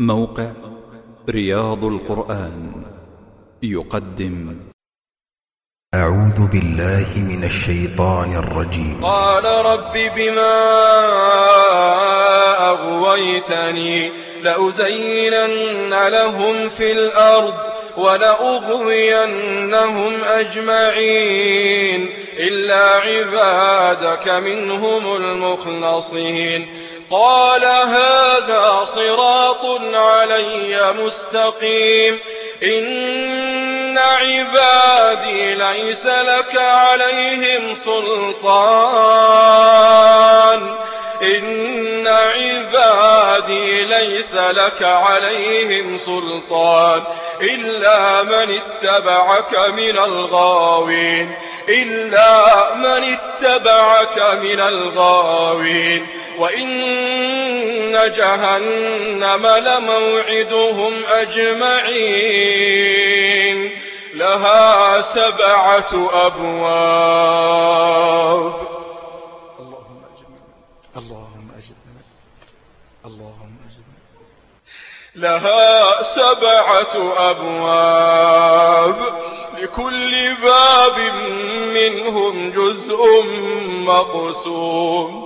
موقع رياض القرآن يقدم. أعوذ بالله من الشيطان الرجيم. قال رب بما أغويتني لأزينن لهم في الأرض ولأغوينهم أجمعين إلا عبادك منهم المخلصين. قال هذا صراط علي مستقيم. إن عبادي ليس لك عليهم سلطان. إن عبادي ليس لك عليهم سلطان. إلا من اتبعك من الغاوين. إلا من اتبعك من الغاوين. وإن جهنم لموعدهم أجمعين. لها سبعة أبواب. اللهم أجرنا اللهم أجرنا اللهم أجرنا لها سبعة أبواب. لكل باب منهم جزء مقسوم.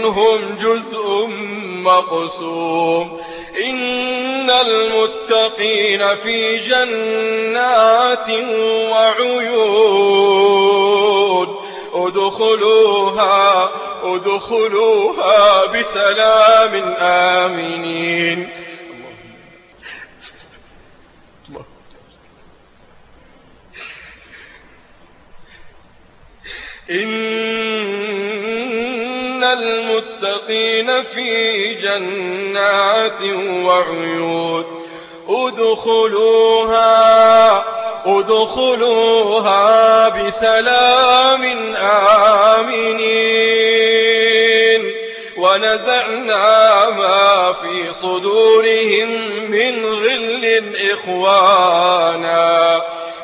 منهم جزء مقسوم. إن المتقين في جنات وعيون. ادخلوها ادخلوها بسلام آمنين. إن المتقين في جنات وعيون. ادخلوها ادخلوها بسلام آمنين. ونزعنا ما في صدورهم من غل إخوانا.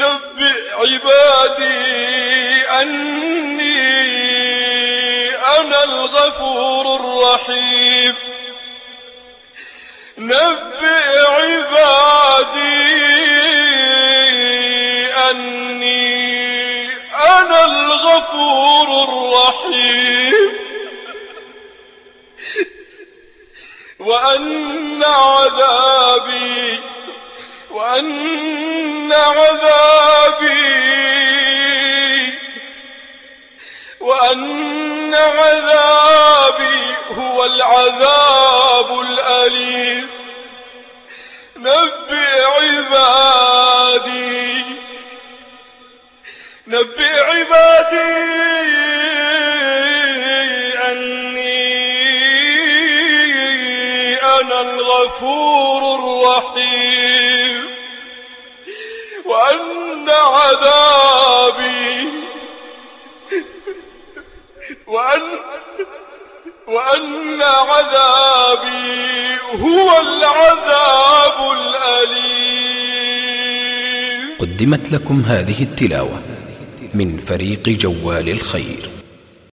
نبئ عبادي أني أنا الغفور الرحيم. نبئ عبادي أني أنا الغفور الرحيم. وأن عذابي عذابي هو العذاب الأليم. نبئ عبادي. نبئ عبادي أني أنا الغفور الرحيم. وأن عذابي وأن وأن عذابي هو العذاب الأليم. قدمت لكم هذه التلاوة من فريق جوال الخير.